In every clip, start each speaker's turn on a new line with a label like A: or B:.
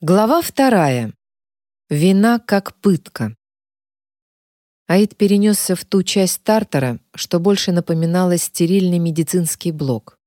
A: Глава вторая. Вина как пытка. Аид перенесся в ту часть Тартара, что больше напоминала стерильный медицинский блок.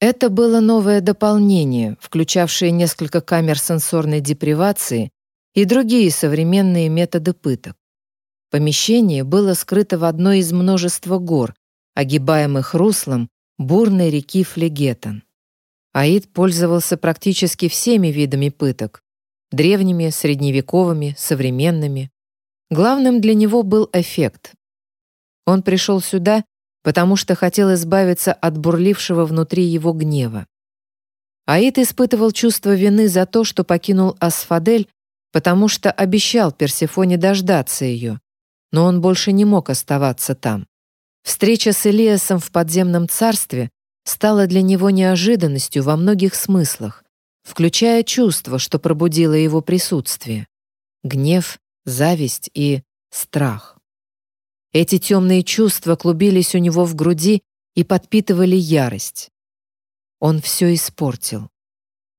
A: Это было новое дополнение, включавшее несколько камер сенсорной депривации и другие современные методы пыток. Помещение было скрыто в одной из множества гор, огибаемых руслом бурной реки Флегетон. Аид пользовался практически всеми видами пыток, древними, средневековыми, современными. Главным для него был эффект. Он пришел сюда, потому что хотел избавиться от бурлившего внутри его гнева. Аид испытывал чувство вины за то, что покинул Асфадель, потому что обещал Персефоне дождаться ее, но он больше не мог оставаться там. Встреча с Элиасом в подземном царстве стала для него неожиданностью во многих смыслах, включая чувство, что пробудило его присутствие. Гнев, зависть и страх. Эти темные чувства клубились у него в груди и подпитывали ярость. Он все испортил.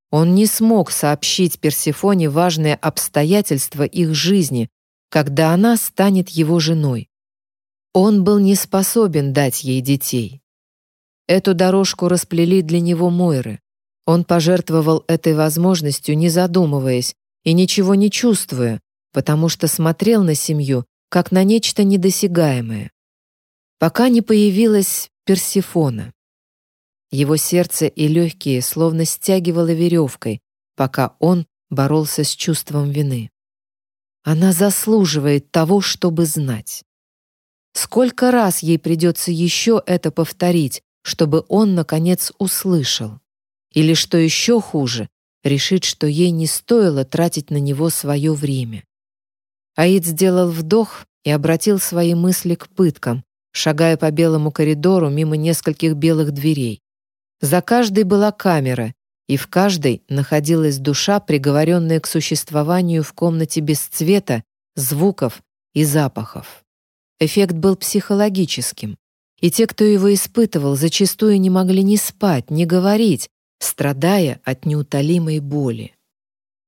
A: Он не смог сообщить Персефоне важное обстоятельство их жизни, когда она станет его женой. Он был не способен дать ей детей. Эту дорожку расплели для него Мойры. Он пожертвовал этой возможностью, не задумываясь и ничего не чувствуя, потому что смотрел на семью как на нечто недосягаемое. Пока не появилась Персифона. Его сердце и легкие словно стягивало веревкой, пока он боролся с чувством вины. Она заслуживает того, чтобы знать. Сколько раз ей придется еще это повторить, чтобы он, наконец, услышал? Или, что еще хуже, решит, что ей не стоило тратить на него свое время. Аид сделал вдох и обратил свои мысли к пыткам, шагая по белому коридору мимо нескольких белых дверей. За каждой была камера, и в каждой находилась душа, приговоренная к существованию в комнате без цвета, звуков и запахов. Эффект был психологическим, и те, кто его испытывал, зачастую не могли ни спать, ни говорить, страдая от неутолимой боли.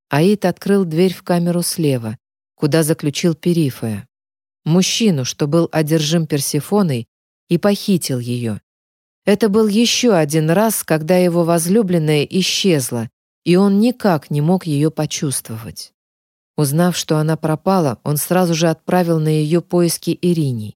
A: Аид открыл дверь в камеру слева, куда заключил Перифая, мужчину, что был одержим Персефоной, и похитил ее. Это был еще один раз, когда его возлюбленная исчезла, и он никак не мог ее почувствовать. Узнав, что она пропала, он сразу же отправил на ее поиски Ириней.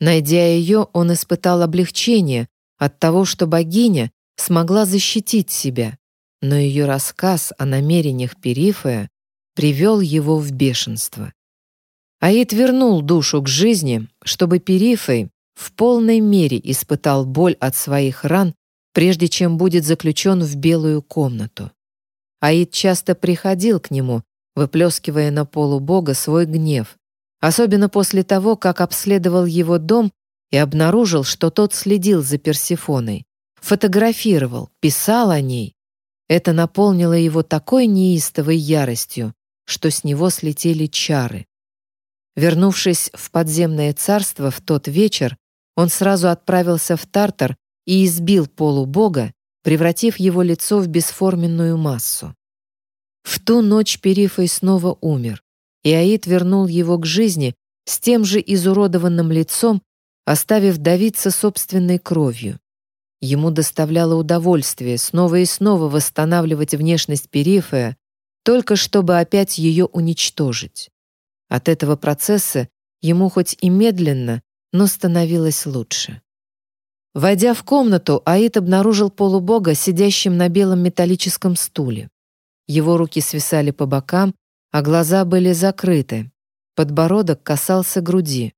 A: Найдя ее, он испытал облегчение от того, что богиня смогла защитить себя, но ее рассказ о намерениях Перифея привел его в бешенство. Аид вернул душу к жизни, чтобы Перифей в полной мере испытал боль от своих ран, прежде чем будет заключен в белую комнату. Аид часто приходил к нему, выплескивая на полу бога свой гнев, особенно после того, как обследовал его дом и обнаружил, что тот следил за Персефоной, фотографировал, писал о ней. Это наполнило его такой неистовой яростью, что с него слетели чары. Вернувшись в подземное царство в тот вечер, он сразу отправился в Тартар и избил полубога, превратив его лицо в бесформенную массу. В ту ночь Перифой снова умер, и Аид вернул его к жизни с тем же изуродованным лицом, оставив давиться собственной кровью. Ему доставляло удовольствие снова и снова восстанавливать внешность Перифея, только чтобы опять ее уничтожить. От этого процесса ему хоть и медленно, но становилось лучше. Войдя в комнату, Аид обнаружил полубога, сидящим на белом металлическом стуле. Его руки свисали по бокам, а глаза были закрыты. Подбородок касался груди.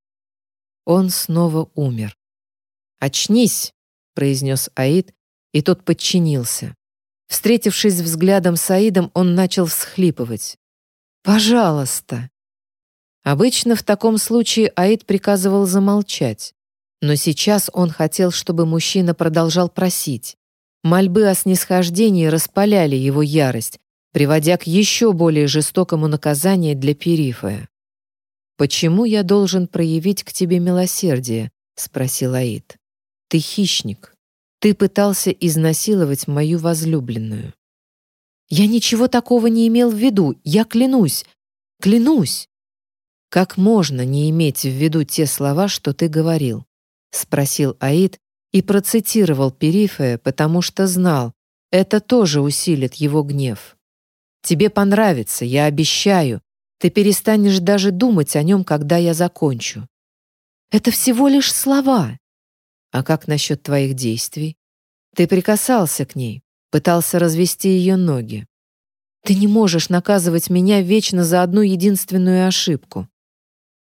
A: Он снова умер. «Очнись!» — произнес Аид, и тот подчинился. Встретившись взглядом с Аидом, он начал всхлипывать. «Пожалуйста!» Обычно в таком случае Аид приказывал замолчать. Но сейчас он хотел, чтобы мужчина продолжал просить. Мольбы о снисхождении распаляли его ярость, приводя к еще более жестокому наказанию для Перифая. «Почему я должен проявить к тебе милосердие?» — спросил Аид. Ты хищник. Ты пытался изнасиловать мою возлюбленную. Я ничего такого не имел в виду, я клянусь, клянусь. Как можно не иметь в виду те слова, что ты говорил? Спросил Аид и процитировал Перифея, потому что знал, это тоже усилит его гнев. Тебе понравится, я обещаю. Ты перестанешь даже думать о нем, когда я закончу. Это всего лишь слова. А как насчет твоих действий? Ты прикасался к ней, пытался развести ее ноги. Ты не можешь наказывать меня вечно за одну единственную ошибку.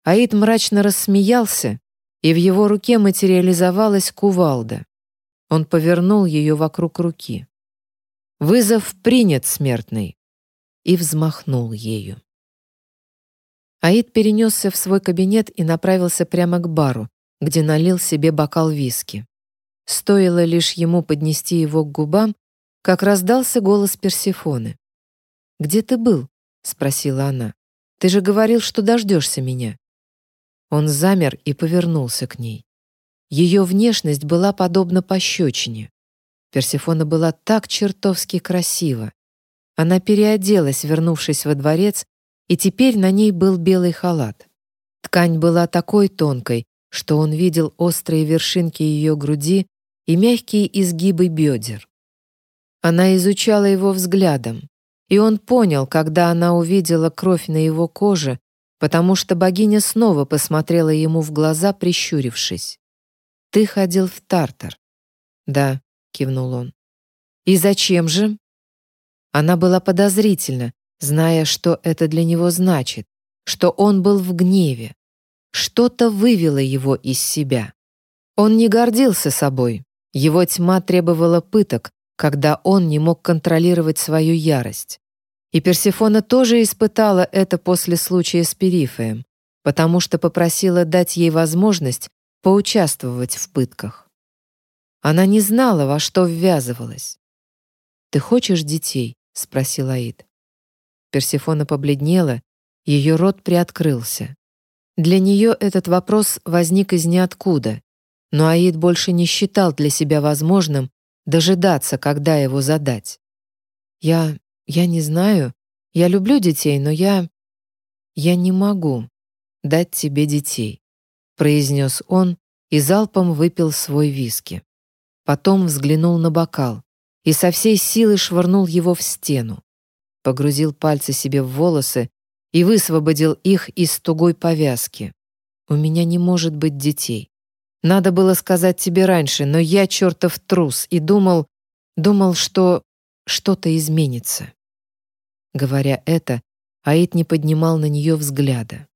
A: Аид мрачно рассмеялся, и в его руке материализовалась кувалда. Он повернул ее вокруг руки. «Вызов принят, смертный!» и взмахнул ею. Аид перенесся в свой кабинет и направился прямо к бару, где налил себе бокал виски. Стоило лишь ему поднести его к губам, как раздался голос Персефоны. «Где ты был?» — спросила она. «Ты же говорил, что дождешься меня». Он замер и повернулся к ней. Ее внешность была подобна пощечине. Персефона была так чертовски красива. Она переоделась, вернувшись во дворец, и теперь на ней был белый халат. Ткань была такой тонкой, что он видел острые вершинки ее груди и мягкие изгибы бедер. Она изучала его взглядом, и он понял, когда она увидела кровь на его коже, потому что богиня снова посмотрела ему в глаза, прищурившись. «Ты ходил в Тартар». «Да», — кивнул он. «И зачем же?» Она была подозрительна, зная, что это для него значит, что он был в гневе. Что-то вывело его из себя. Он не гордился собой. Его тьма требовала пыток, когда он не мог контролировать свою ярость. И Персефона тоже испытала это после случая с Перифеем, потому что попросила дать ей возможность поучаствовать в пытках. Она не знала, во что ввязывалась. «Ты хочешь детей?» — спросил Аид. Персефона побледнела, ее рот приоткрылся. Для нее этот вопрос возник из ниоткуда, но Аид больше не считал для себя возможным дожидаться, когда его задать. «Я... я не знаю. Я люблю детей, но я... я не могу дать тебе детей», произнес он и залпом выпил свой виски. Потом взглянул на бокал и со всей силы швырнул его в стену. Погрузил пальцы себе в волосы и высвободил их из тугой повязки. «У меня не может быть детей. Надо было сказать тебе раньше, но я чертов трус и думал, думал, что что-то изменится». Говоря это, Аид не поднимал на нее взгляда.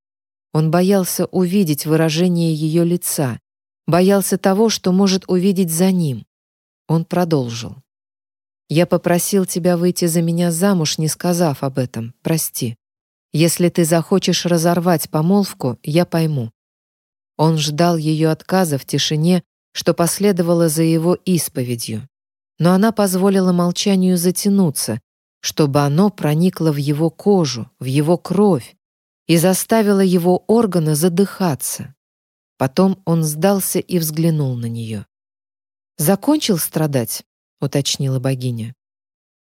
A: Он боялся увидеть выражение ее лица, боялся того, что может увидеть за ним. Он продолжил. Я попросил тебя выйти за меня замуж, не сказав об этом. Прости. Если ты захочешь разорвать помолвку, я пойму». Он ждал ее отказа в тишине, что последовало за его исповедью. Но она позволила молчанию затянуться, чтобы оно проникло в его кожу, в его кровь и заставило его органы задыхаться. Потом он сдался и взглянул на нее. «Закончил страдать?» — уточнила богиня.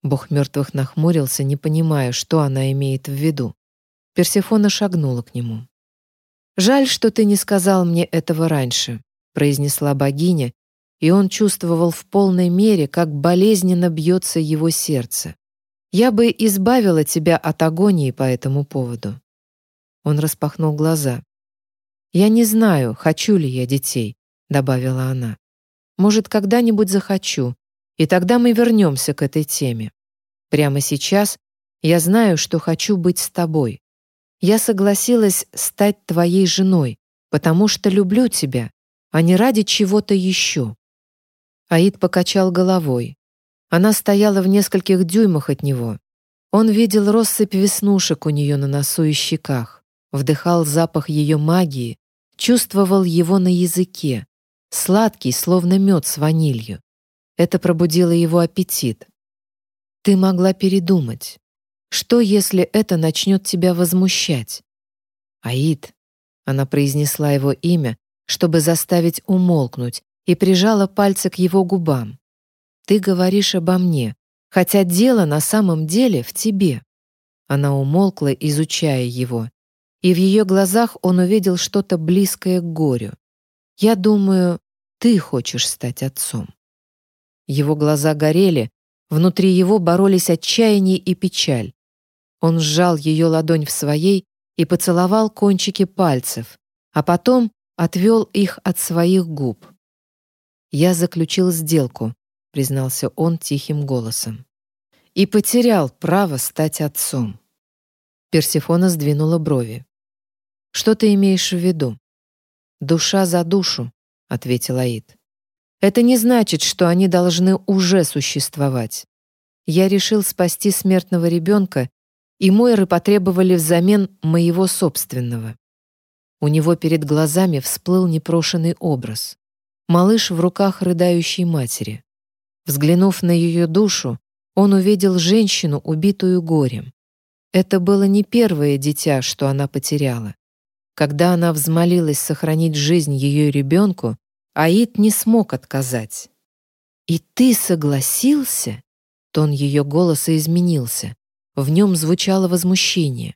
A: Бог мертвых нахмурился, не понимая, что она имеет в виду. Персефона шагнула к нему. «Жаль, что ты не сказал мне этого раньше», — произнесла богиня, и он чувствовал в полной мере, как болезненно бьется его сердце. «Я бы избавила тебя от агонии по этому поводу». Он распахнул глаза. «Я не знаю, хочу ли я детей», — добавила она. «Может, когда-нибудь захочу, и тогда мы вернемся к этой теме. Прямо сейчас я знаю, что хочу быть с тобой. Я согласилась стать твоей женой, потому что люблю тебя, а не ради чего-то еще». Аид покачал головой. Она стояла в нескольких дюймах от него. Он видел россыпь веснушек у нее на носу и щеках, вдыхал запах ее магии, чувствовал его на языке, сладкий, словно мед с ванилью. Это пробудило его аппетит. Ты могла передумать. Что, если это начнет тебя возмущать? Аид. Она произнесла его имя, чтобы заставить умолкнуть, и прижала пальцы к его губам. Ты говоришь обо мне, хотя дело на самом деле в тебе». Она умолкла, изучая его, и в ее глазах он увидел что-то близкое к горю. «Я думаю, ты хочешь стать отцом». Его глаза горели, внутри его боролись отчаяние и печаль. Он сжал ее ладонь в своей и поцеловал кончики пальцев, а потом отвел их от своих губ. «Я заключил сделку», — признался он тихим голосом. «И потерял право стать отцом». Персифона сдвинула брови. «Что ты имеешь в виду?» «Душа за душу», — ответил Аид. «Это не значит, что они должны уже существовать. Я решил спасти смертного ребенка, и Мойры потребовали взамен моего собственного. У него перед глазами всплыл непрошенный образ. Малыш в руках рыдающей матери. Взглянув на ее душу, он увидел женщину, убитую горем. Это было не первое дитя, что она потеряла. Когда она взмолилась сохранить жизнь ее ребенку, Аид не смог отказать. «И ты согласился?» Тон ее голоса изменился. В нем звучало возмущение.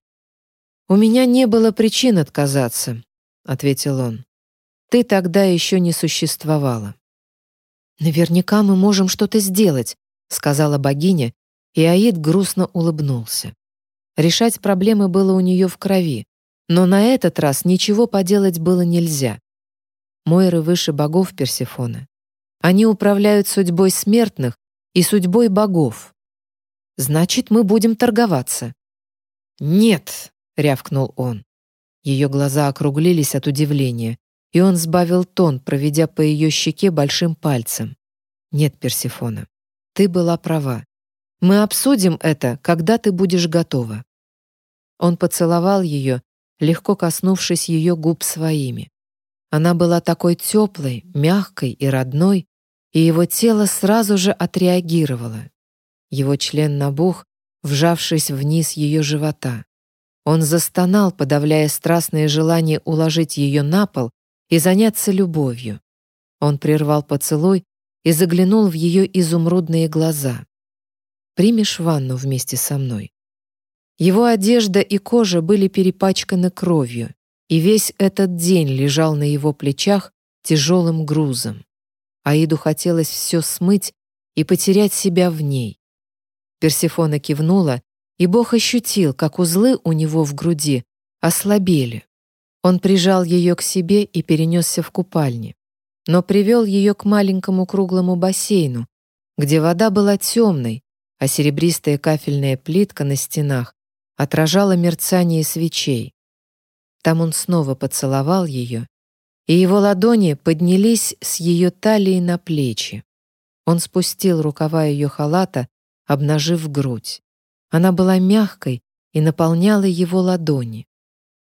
A: «У меня не было причин отказаться», — ответил он. «Ты тогда еще не существовала». «Наверняка мы можем что-то сделать», — сказала богиня, и Аид грустно улыбнулся. Решать проблемы было у нее в крови, но на этот раз ничего поделать было нельзя. Мойры выше богов Персефона. Они управляют судьбой смертных и судьбой богов. Значит, мы будем торговаться. «Нет», — рявкнул он. Ее глаза округлились от удивления, и он сбавил тон, проведя по ее щеке большим пальцем. «Нет, Персифона, ты была права. Мы обсудим это, когда ты будешь готова». Он поцеловал ее, легко коснувшись ее губ своими. Она была такой теплой, мягкой и родной, и его тело сразу же отреагировало. Его член набух, вжавшись вниз ее живота. Он застонал, подавляя страстное желание уложить ее на пол и заняться любовью. Он прервал поцелуй и заглянул в ее изумрудные глаза. «Примешь ванну вместе со мной?» Его одежда и кожа были перепачканы кровью, и весь этот день лежал на его плечах тяжелым грузом. Аиду хотелось все смыть и потерять себя в ней. Персифона кивнула и Бог ощутил, как узлы у него в груди ослабели. Он прижал ее к себе и перенесся в купальни, но привел ее к маленькому круглому бассейну, где вода была темной, а серебристая кафельная плитка на стенах отражала мерцание свечей. Там он снова поцеловал ее, и его ладони поднялись с ее талии на плечи. Он спустил рукава ее халата, обнажив грудь. Она была мягкой и наполняла его ладони.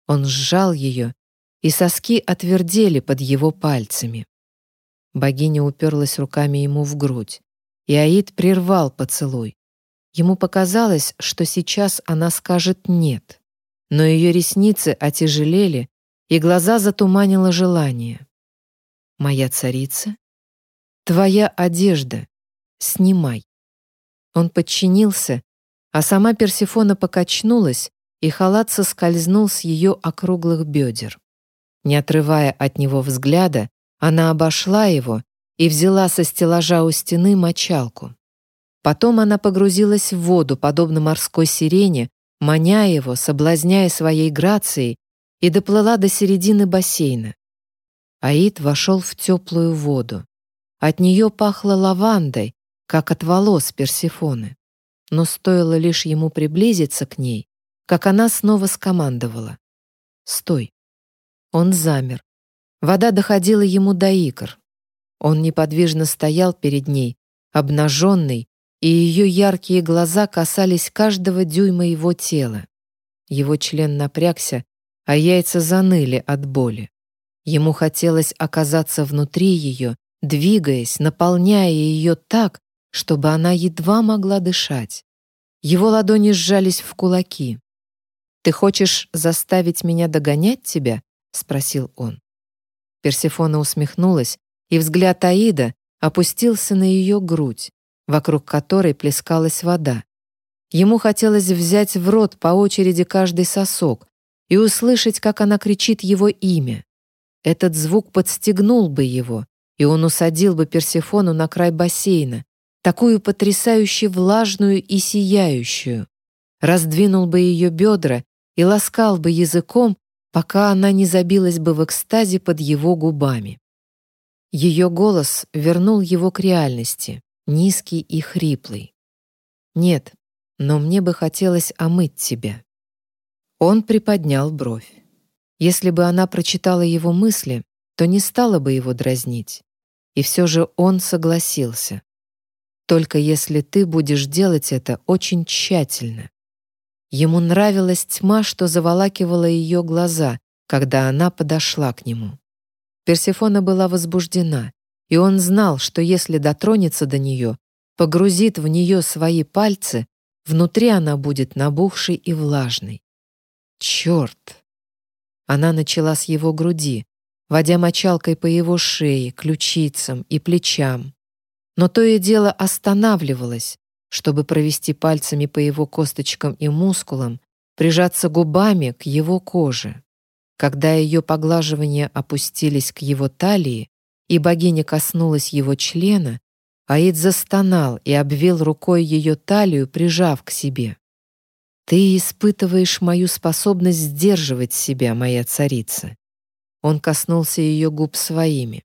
A: Он сжал ее, и соски отвердели под его пальцами. Богиня уперлась руками ему в грудь, и Аид прервал поцелуй. Ему показалось, что сейчас она скажет «нет», но ее ресницы отяжелели, и глаза затуманило желание. «Моя царица? Твоя одежда. Снимай». Он подчинился, а сама Персефона покачнулась, и халат соскользнул с ее округлых бедер. Не отрывая от него взгляда, она обошла его и взяла со стеллажа у стены мочалку. Потом она погрузилась в воду, подобно морской сирене, маня его, соблазняя своей грацией, и доплыла до середины бассейна. Аид вошел в теплую воду. От нее пахло лавандой, как от волос Персефоны но стоило лишь ему приблизиться к ней, как она снова скомандовала. «Стой!» Он замер. Вода доходила ему до икр. Он неподвижно стоял перед ней, обнаженный, и ее яркие глаза касались каждого дюйма его тела. Его член напрягся, а яйца заныли от боли. Ему хотелось оказаться внутри ее, двигаясь, наполняя ее так, чтобы она едва могла дышать. Его ладони сжались в кулаки. «Ты хочешь заставить меня догонять тебя?» — спросил он. Персефона усмехнулась, и взгляд Аида опустился на ее грудь, вокруг которой плескалась вода. Ему хотелось взять в рот по очереди каждый сосок и услышать, как она кричит его имя. Этот звук подстегнул бы его, и он усадил бы Персефону на край бассейна, такую потрясающе влажную и сияющую, раздвинул бы ее бедра и ласкал бы языком, пока она не забилась бы в экстазе под его губами. Ее голос вернул его к реальности, низкий и хриплый. «Нет, но мне бы хотелось омыть тебя». Он приподнял бровь. Если бы она прочитала его мысли, то не стала бы его дразнить. И все же он согласился. Только если ты будешь делать это очень тщательно. Ему нравилась тьма, что заволакивала ее глаза, когда она подошла к нему. Персефона была возбуждена, и он знал, что если дотронется до нее, погрузит в нее свои пальцы, внутри она будет набухшей и влажной. Черт! Она начала с его груди, водя мочалкой по его шее, ключицам и плечам. Но то и дело останавливалась, чтобы провести пальцами по его косточкам и мускулам, прижаться губами к его коже. Когда ее поглаживания опустились к его талии, и богиня коснулась его члена, Аид застонал и обвил рукой ее талию, прижав к себе. «Ты испытываешь мою способность сдерживать себя, моя царица». Он коснулся ее губ своими.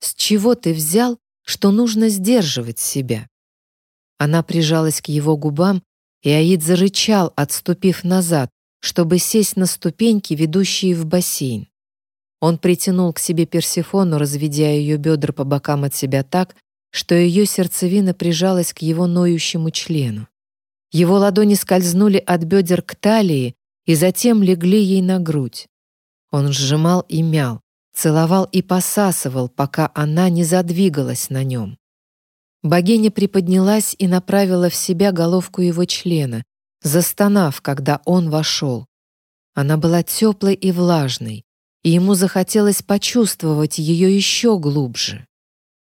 A: «С чего ты взял, что нужно сдерживать себя?» Она прижалась к его губам, и Аид зарычал, отступив назад, чтобы сесть на ступеньки, ведущие в бассейн. Он притянул к себе Персефону, разведя ее бедра по бокам от себя так, что ее сердцевина прижалась к его ноющему члену. Его ладони скользнули от бедер к талии и затем легли ей на грудь. Он сжимал и мял, целовал и посасывал, пока она не задвигалась на нем. Богиня приподнялась и направила в себя головку его члена, застонав, когда он вошел. Она была теплой и влажной, и ему захотелось почувствовать ее еще глубже.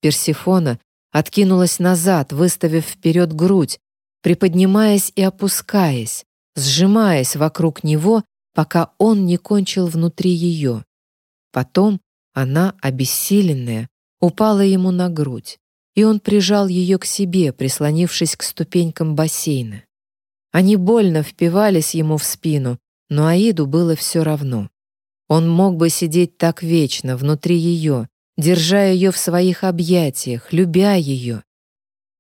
A: Персифона откинулась назад, выставив вперед грудь, приподнимаясь и опускаясь, сжимаясь вокруг него, пока он не кончил внутри ее. Потом она, обессиленная, упала ему на грудь и он прижал ее к себе, прислонившись к ступенькам бассейна. Они больно впивались ему в спину, но Аиду было все равно. Он мог бы сидеть так вечно внутри ее, держа ее в своих объятиях, любя ее.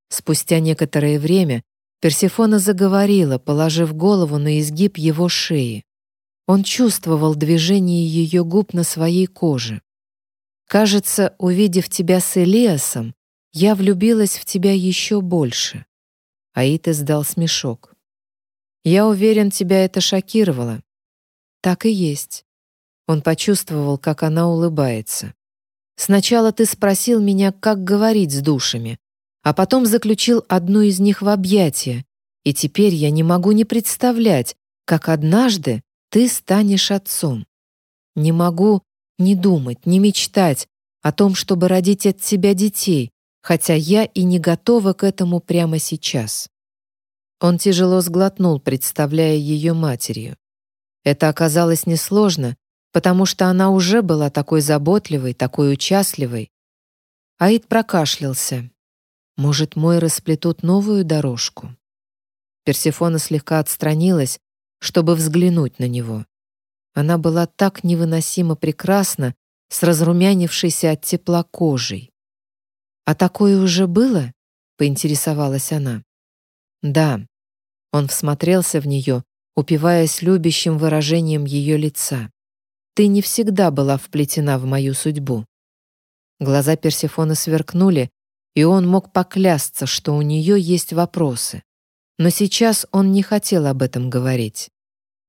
A: Спустя некоторое время Персефона заговорила, положив голову на изгиб его шеи. Он чувствовал движение ее губ на своей коже. Кажется, увидев тебя с Элиасом, я влюбилась в тебя еще больше. Аид издал смешок. Я уверен, тебя это шокировало. Так и есть. Он почувствовал, как она улыбается. Сначала ты спросил меня, как говорить с душами, а потом заключил одну из них в объятия, и теперь я не могу не представлять, как однажды ты станешь отцом. Не могу не думать, не мечтать о том, чтобы родить от тебя детей, хотя я и не готова к этому прямо сейчас. Он тяжело сглотнул, представляя ее матерью. Это оказалось несложно, потому что она уже была такой заботливой, такой участливой. Аид прокашлялся. Может, мой расплетут новую дорожку? Персефона слегка отстранилась, чтобы взглянуть на него. Она была так невыносимо прекрасна, с разрумянившейся от тепла кожей. «А такое уже было?» — поинтересовалась она. «Да». Он всмотрелся в нее, упиваясь любящим выражением ее лица. «Ты не всегда была вплетена в мою судьбу». Глаза Персефоны сверкнули, и он мог поклясться, что у нее есть вопросы. Но сейчас он не хотел об этом говорить.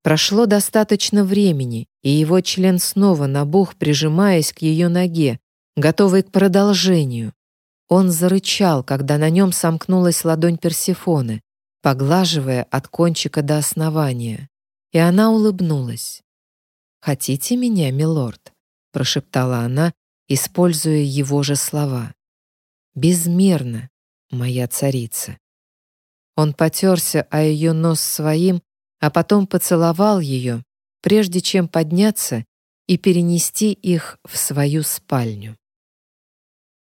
A: Прошло достаточно времени, и его член снова набух, прижимаясь к ее ноге, готовый к продолжению. Он зарычал, когда на нем сомкнулась ладонь Персефоны, поглаживая от кончика до основания, и она улыбнулась. «Хотите меня, милорд?» — прошептала она, используя его же слова. «Безмерно, моя царица». Он потерся о ее нос своим, а потом поцеловал ее, прежде чем подняться и перенести их в свою спальню.